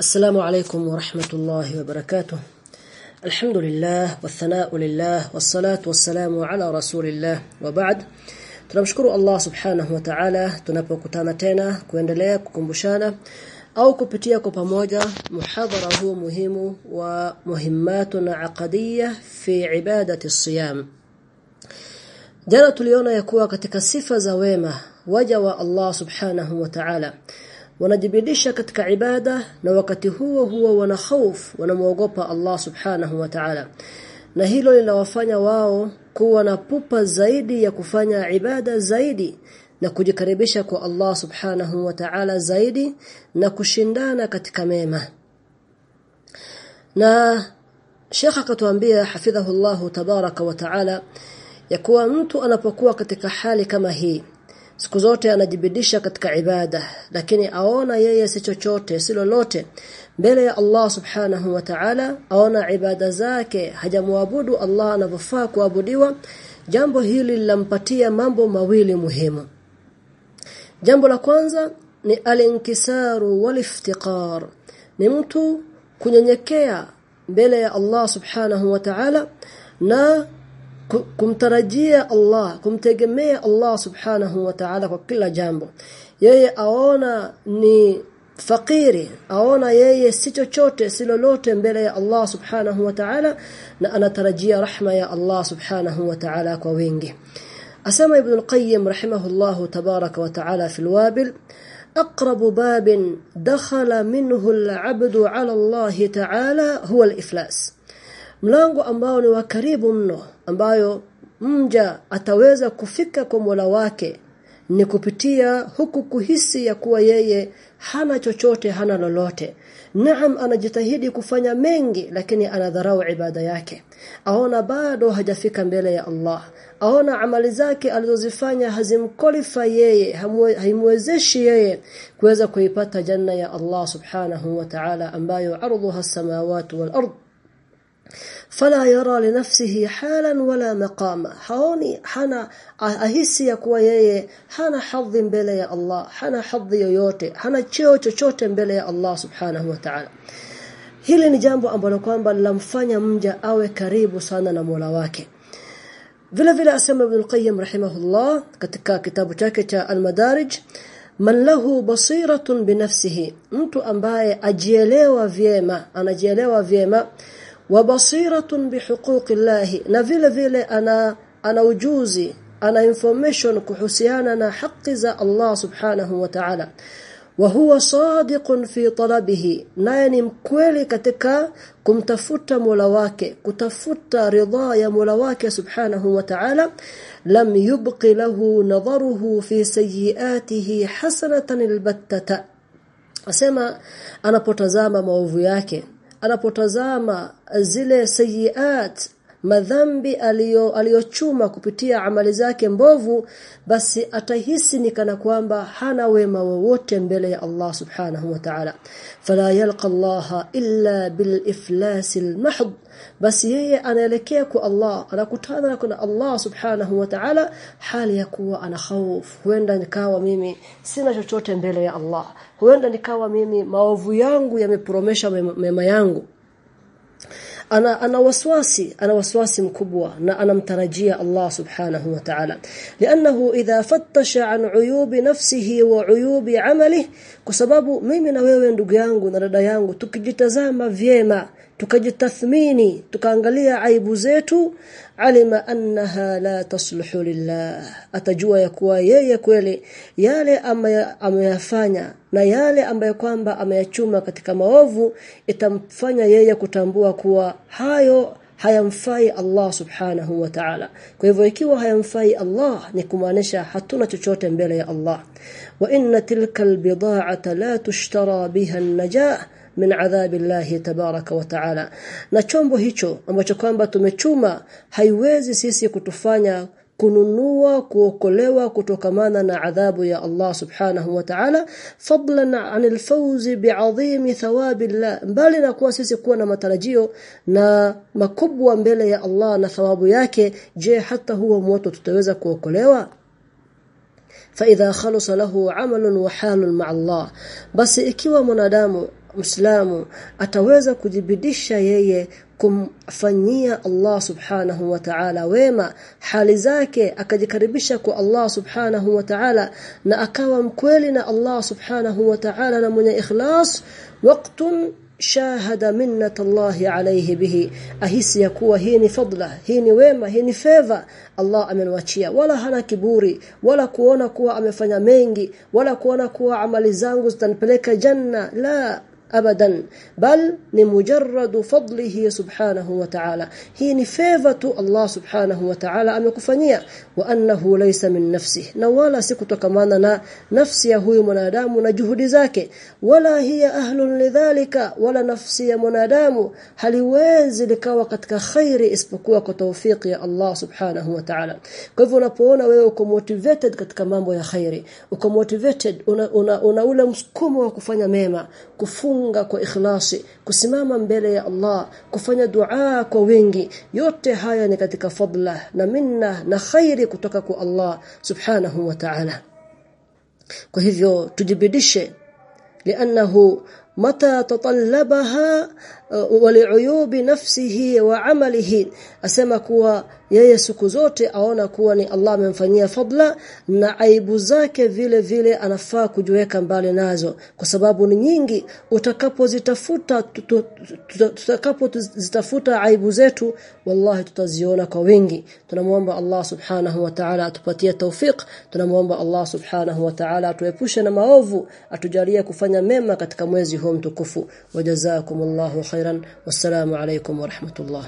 السلام عليكم ورحمة الله وبركاته الحمد لله والثناء لله والصلاة والسلام على رسول الله وبعد tunamshukuru Allah subhanahu wa ta'ala tunapokutana tena kuendelea kukumbushana au kupitia kwa pamoja muhadhara huu muhimu wa muhimmatun aqadiyya fi ibadati siyam jana tuliona ya kuwa katika sifa za wema waja wa Allah subhanahu wa ta'ala wanajibidisha katika ibada na wakati huo huo wana hofu wanamuogopa Allah subhanahu wa ta'ala. Na hilo linawafanya wao kuwa na pupa zaidi ya kufanya ibada zaidi na kujikaribisha kwa Allah subhanahu wa ta'ala zaidi na kushindana katika mema. Na Sheikh akatuambia hafidhahu Allah tabaraka wa ta'ala ya kuwa mtu anapokuwa katika hali kama hii siku zote anajibidisha katika ibada lakini aona yeye si chochote si lolote. Mbele ya Allah subhanahu wa ta'ala aona ibada zake hajamuabudu Allah anavyofaa kuabudiwa. Jambo hili lilampatia mambo mawili muhimu. Jambo la kwanza ni alinkisaru waliftiqar. Ni mtu kunyenyekea mbele ya Allah subhanahu wa ta'ala na kumtarajia Allah kumtegemea Allah subhanahu wa ta'ala kwa kila jambo yeye aona ni fakiri aona yeye si chochote si lolote mbele ya Allah subhanahu wa ta'ala na anatarajia rahma ya Allah subhanahu wa ta'ala kwa wingi asema ibn al-qayyim rahimahullah tabaraka wa ta'ala fi al-wabil أقرب باب دخل منه العبد على الله تعالى هو الإفلاس mlango ambao ni wa karibu mno ambayo mja ataweza kufika kwa Mola wake ni kupitia huku kuhisi ya kuwa yeye hana chochote hana lolote. Naam anajitahidi kufanya mengi lakini anadharau ibada yake. Aona bado hajafika mbele ya Allah. Aona amali zake alizozifanya hazimqualify yeye haimwezeshi yeye kuweza kuipata janna ya Allah subhanahu wa ta'ala ambayo ardhuha samawati wal ardh fala yara li nafsihi halan wala maqama. Haoni hana ahisi ya kuwa yeye hana hadhi mbele ya Allah hana hadhi yoyote hana cheo chochote mbele ya Allah subhanahu wa hili ni jambo ambalo kwamba lamfanya mja awe karibu sana na Mola wake. Vile vile asema Ibn al-Qayyim rahimahullah katika kitabu chake cha Al-Madarij man lahu basiratun binafsihi mtu ambaye ajielewa vyema anajielewa vyema wa basiratun bihuquqillah na vile vile ana ana ujuzi ana information kuhusiana na haki za Allah subhanahu wa ta'ala. Wa huwa sadiqun fi talabihi naye ni mkweli katika kumtafuta Mola wake kutafuta ridha ya Mola wake subhanahu wa ta'ala. Lam yubqi lahu nadharuhu fi sayyiatihi hasanatan albattata. Asema anapotazama maovu yake anapotazama zile sayiat madhambi aliyochuma kupitia amali zake mbovu basi atahisi ni kana kwamba hana wema wowote mbele ya Allah subhanahu wa ta'ala. Fala yalqa Allah illa bil iflas al mahd. Basi yeye anaelekea kwa Allah anakutana na Allah subhanahu wa ta'ala hali ya kuwa ana hofu huenda nikawa mimi sina chochote mbele ya Allah. Huenda nikawa mimi maovu yangu yamepromesha mema yangu ana ana waswasi ana waswasi mkubwa na anamtarajia Allah subhanahu wa ta'ala. Lianahu idha fattasha an uyubi nafsihi wa uyubi amalihi kwa sababu mimi na wewe ndugu yangu na dada yangu tukijitazama vyema tukajitathmini tukaangalia aibu zetu alima annaha la tasluhu lillah. Atajua ya kuwa yeye kweli yale ameyafanya na yale ambayo kwamba ameyachuma katika maovu itamfanya yeye kutambua kuwa hayo hayamfai Allah subhanahu wa ta'ala. Kwa hivyo ikiwa hayamfai Allah ni kumaanisha hatuna chochote mbele ya Allah. Wa inna tilka albida'ata la tushtara biha an-najah min adhabi Allah tabaraka wa taala na chombo hicho ambacho kwamba tumechuma haiwezi sisi kutufanya kununua kuokolewa kutokamana na adhabu ya Allah subhanahu wa ta'ala fadlan 'anil fawzi bi'azimi thawabillah bali na kuwa sisi kuwa na matarajio na makubwa mbele ya Allah na thawabu yake je hata huo moto tutaweza kuokolewa فاذا خلص له عمل وحال مع الله بس ikiwa mwanadamu Muislamu ataweza kujibidisha yeye kumfanyia Allah subhanahu wa ta'ala wema hali zake akajikaribisha kwa Allah subhanahu wa ta'ala na akawa mkweli na Allah subhanahu wa ta'ala na mwenye ikhlas waqtun shahada minnat Allah alayhi bihi. Ahisi ya kuwa hii ni fadla hii ni wema hii ni favor Allah amenwachia wala hana kiburi wala kuona kuwa amefanya mengi wala kuona kuwa amali zangu zitanipeleka janna la abadan bal ni فضله fadlihi subhanahu wa ta'ala. Hii ni favor tu Allah subhanahu wa ta'ala amekufanyia. Wa annahu laysa min nafsihi na wala si kutokamana na nafsi ya huyu mwanadamu na juhudi zake. Wala hiya ahlun lidhalika wala nafsi ya mwanadamu haliwezi likawa katika khairi isipokuwa kwa tawfiki wewe uko motivated katika mambo ya khairi uko motivated una, una, una ule msukumo wa kufanya mema kufunga kwa ikhlasi kusimama mbele ya Allah kufanya dua kwa wingi. Yote haya ni katika fadla na minna na khairi kutoka kwa Allah subhanahu wa ta'ala. Kwa hivyo tujibidishe mata tatalabaha uh, waliuyubi nafsihi wa amalihi asema kuwa yeye siku zote aona kuwa ni Allah amemfanyia fadla na aibu zake vile vile anafaa kujiweka mbali nazo kwa sababu ni nyingi utakapozitafuta tutakapozitafuta aibu zetu wallahi tutaziona kwa wingi tunamuomba Allah subhanahu wa ta'ala atupatie tawfik tunamuomba Allah subhanahu wa ta'ala atuepushe na maovu atujalie kufanya mema katika mwezi هم تكفوا. وجزاكم الله خيرا. والسلام عليكم ورحمة الله.